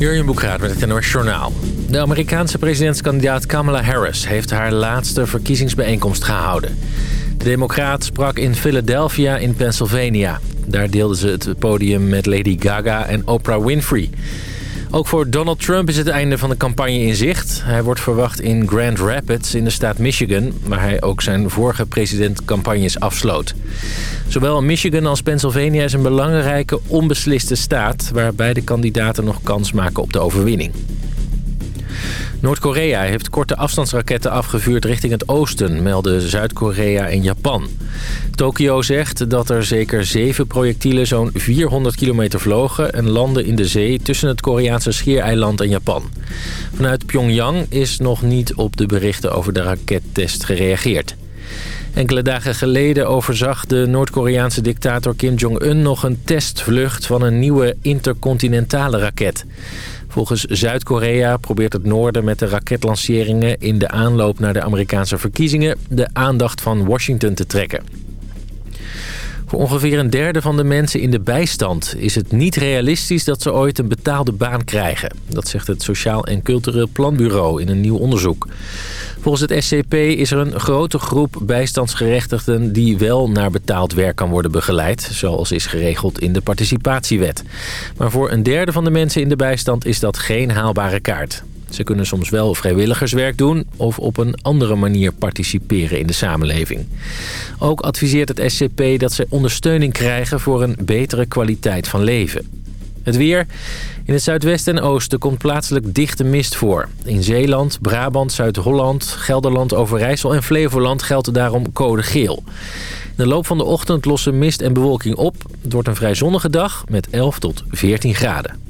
Jurjen Boekraat met het NOS Journaal. De Amerikaanse presidentskandidaat Kamala Harris heeft haar laatste verkiezingsbijeenkomst gehouden. De democraat sprak in Philadelphia in Pennsylvania. Daar deelden ze het podium met Lady Gaga en Oprah Winfrey. Ook voor Donald Trump is het einde van de campagne in zicht. Hij wordt verwacht in Grand Rapids in de staat Michigan... waar hij ook zijn vorige presidentcampagnes afsloot. Zowel Michigan als Pennsylvania is een belangrijke onbesliste staat... waar beide kandidaten nog kans maken op de overwinning. Noord-Korea heeft korte afstandsraketten afgevuurd richting het oosten, melden Zuid-Korea en Japan. Tokio zegt dat er zeker zeven projectielen zo'n 400 kilometer vlogen en landen in de zee tussen het Koreaanse schiereiland en Japan. Vanuit Pyongyang is nog niet op de berichten over de rakettest gereageerd. Enkele dagen geleden overzag de Noord-Koreaanse dictator Kim Jong-un nog een testvlucht van een nieuwe intercontinentale raket. Volgens Zuid-Korea probeert het noorden met de raketlanceringen in de aanloop naar de Amerikaanse verkiezingen de aandacht van Washington te trekken. Voor ongeveer een derde van de mensen in de bijstand is het niet realistisch dat ze ooit een betaalde baan krijgen. Dat zegt het Sociaal en Cultureel Planbureau in een nieuw onderzoek. Volgens het SCP is er een grote groep bijstandsgerechtigden die wel naar betaald werk kan worden begeleid, zoals is geregeld in de participatiewet. Maar voor een derde van de mensen in de bijstand is dat geen haalbare kaart. Ze kunnen soms wel vrijwilligerswerk doen of op een andere manier participeren in de samenleving. Ook adviseert het SCP dat ze ondersteuning krijgen voor een betere kwaliteit van leven. Het weer. In het zuidwesten en oosten komt plaatselijk dichte mist voor. In Zeeland, Brabant, Zuid-Holland, Gelderland, Overijssel en Flevoland geldt daarom code geel. In de loop van de ochtend lossen mist en bewolking op. Het wordt een vrij zonnige dag met 11 tot 14 graden.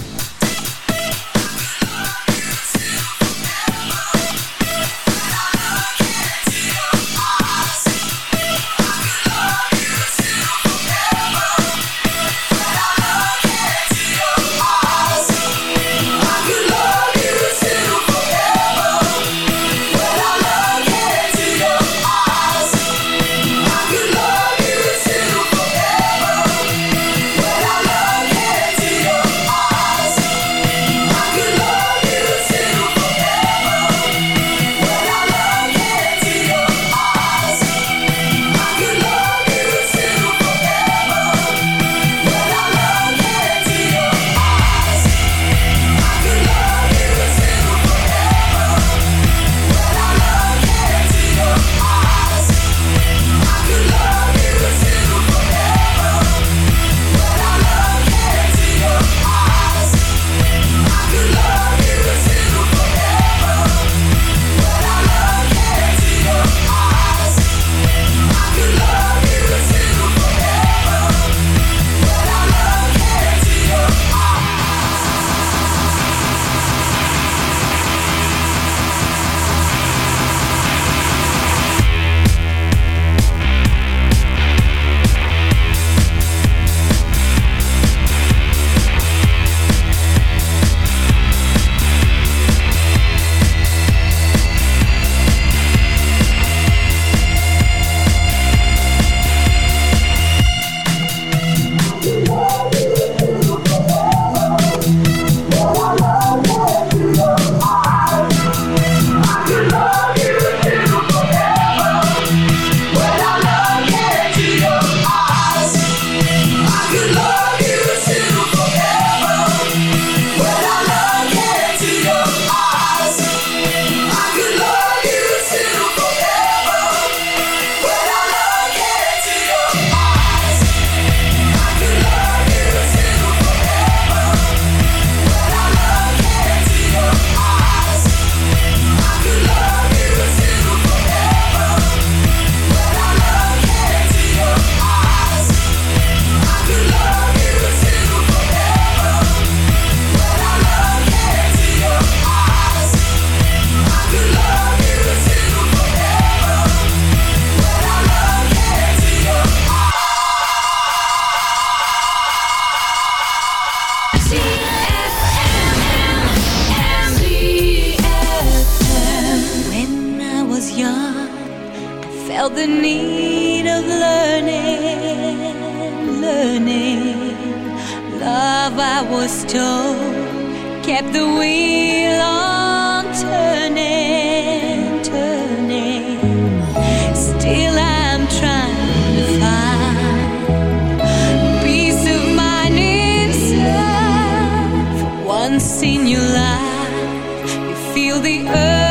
haven't seen you laugh. you feel the earth.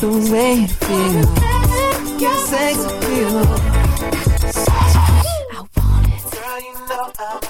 The way it feels, sex appeal. I want it. Girl, you know I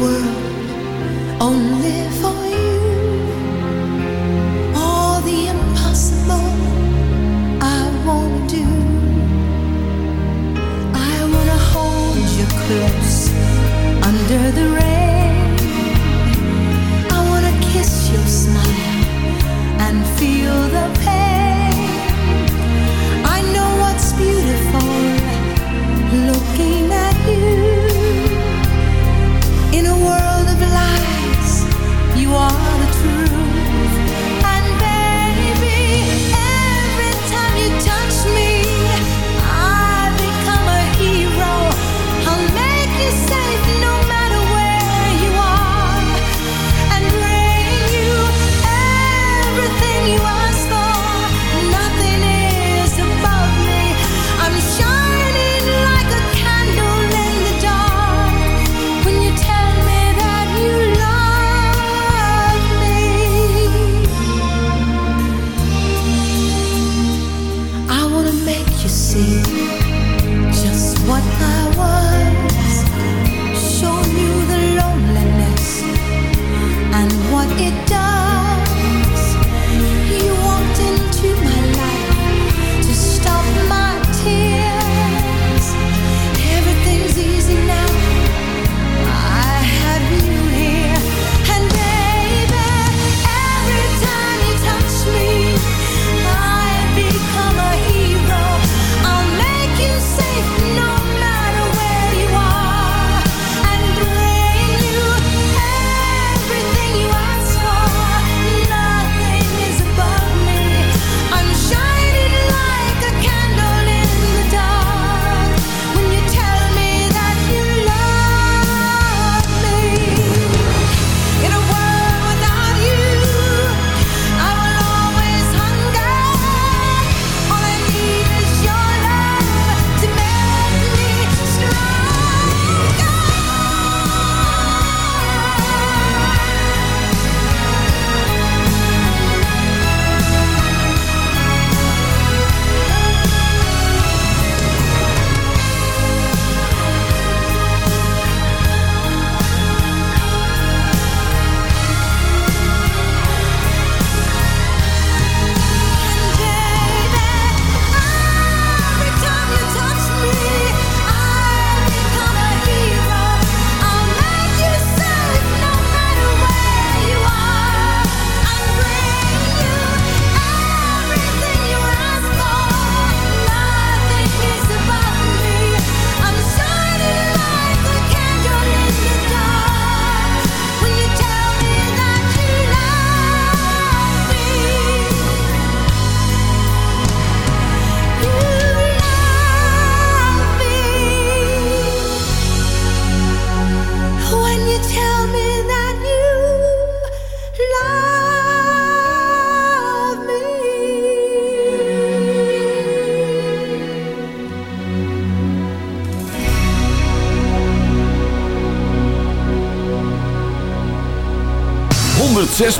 world only for you. All the impossible I won't do. I wanna hold you close under the rain.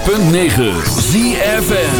106.9 ZFN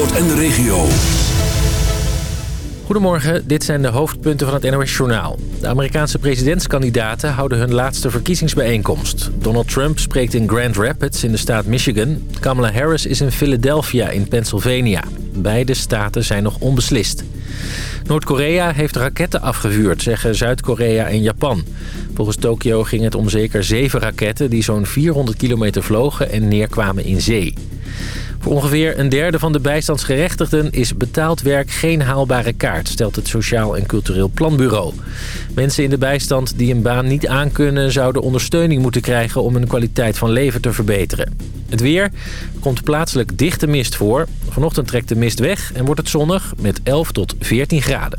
En de regio. Goedemorgen, dit zijn de hoofdpunten van het NOS-journaal. De Amerikaanse presidentskandidaten houden hun laatste verkiezingsbijeenkomst. Donald Trump spreekt in Grand Rapids in de staat Michigan. Kamala Harris is in Philadelphia in Pennsylvania. Beide staten zijn nog onbeslist. Noord-Korea heeft raketten afgevuurd, zeggen Zuid-Korea en Japan. Volgens Tokio ging het om zeker zeven raketten... die zo'n 400 kilometer vlogen en neerkwamen in zee. Voor ongeveer een derde van de bijstandsgerechtigden is betaald werk geen haalbare kaart, stelt het Sociaal en Cultureel Planbureau. Mensen in de bijstand die een baan niet aankunnen zouden ondersteuning moeten krijgen om hun kwaliteit van leven te verbeteren. Het weer Er komt plaatselijk dichte mist voor. Vanochtend trekt de mist weg en wordt het zonnig met 11 tot 14 graden.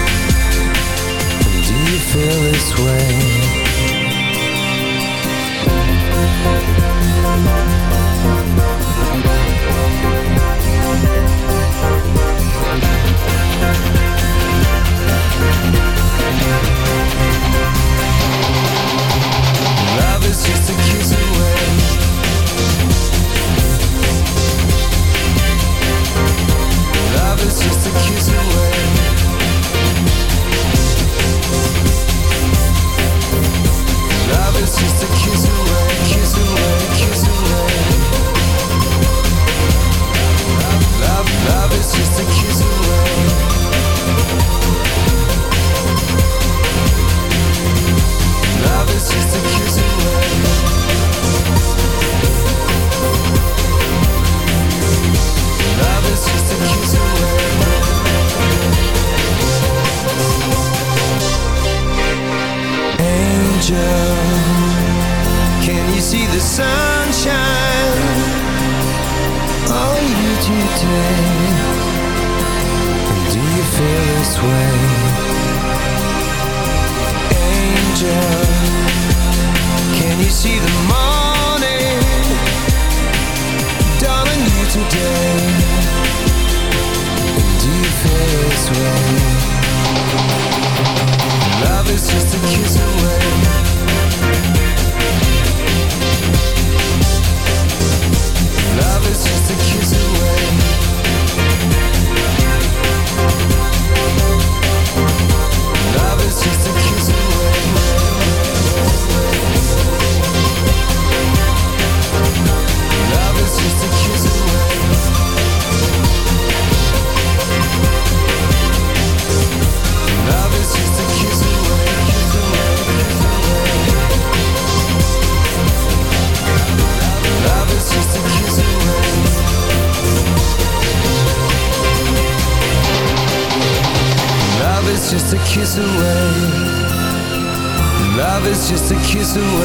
feel this way? Love is just a kiss away. Love is just a kiss away.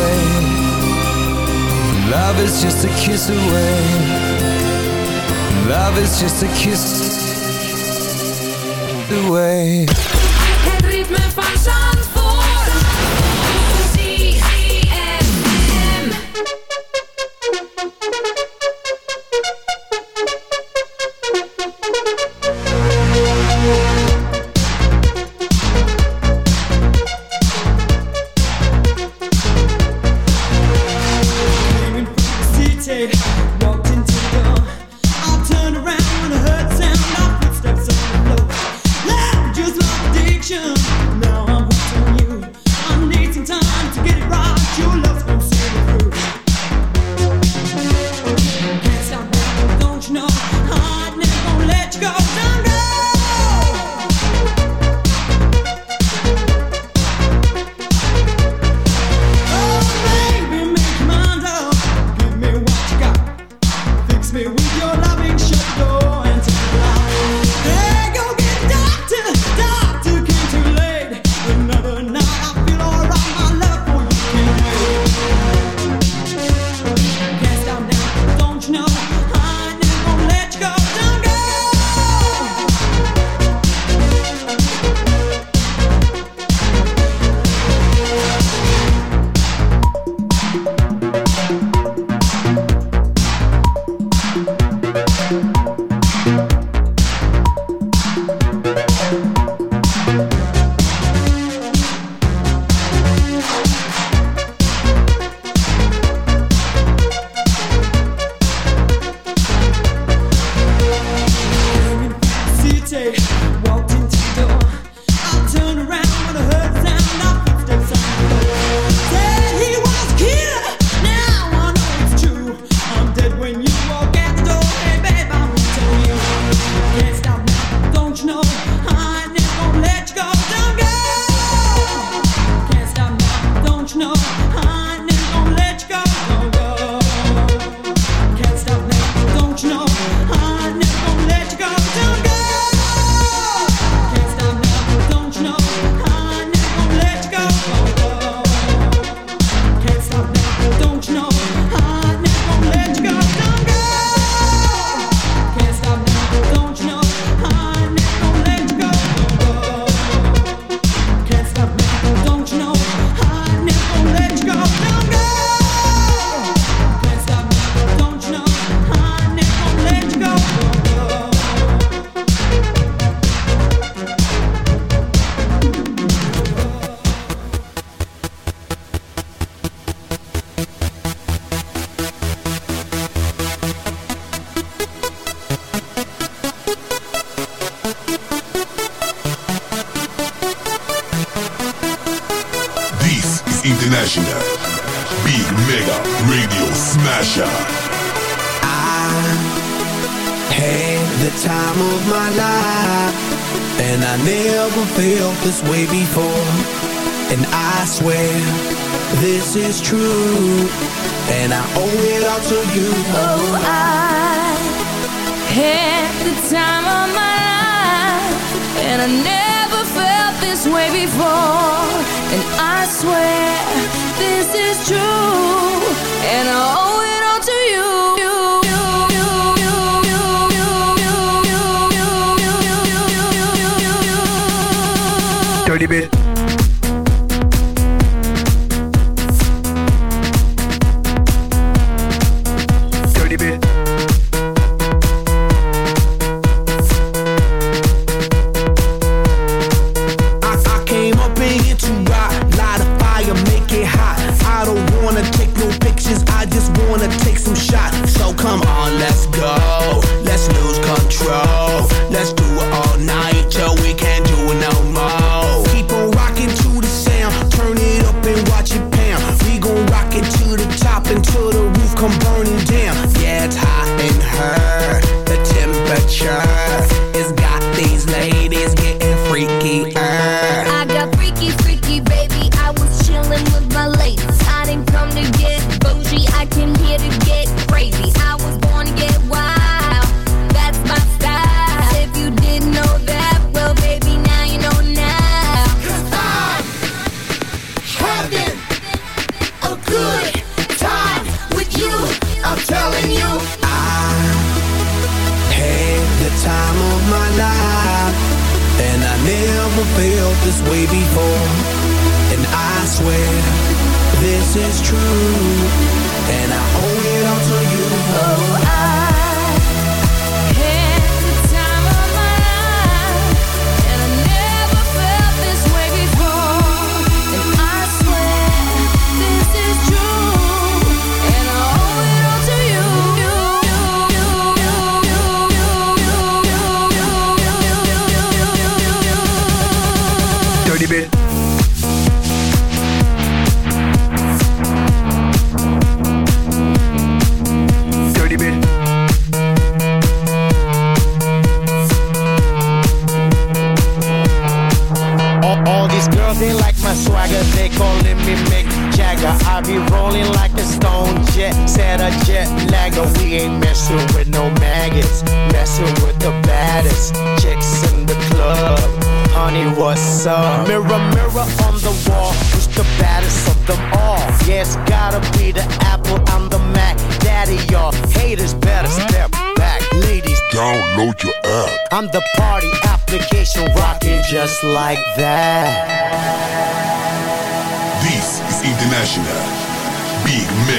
Away. Love is just a kiss away. Love is just a kiss away. Het ritme van gibi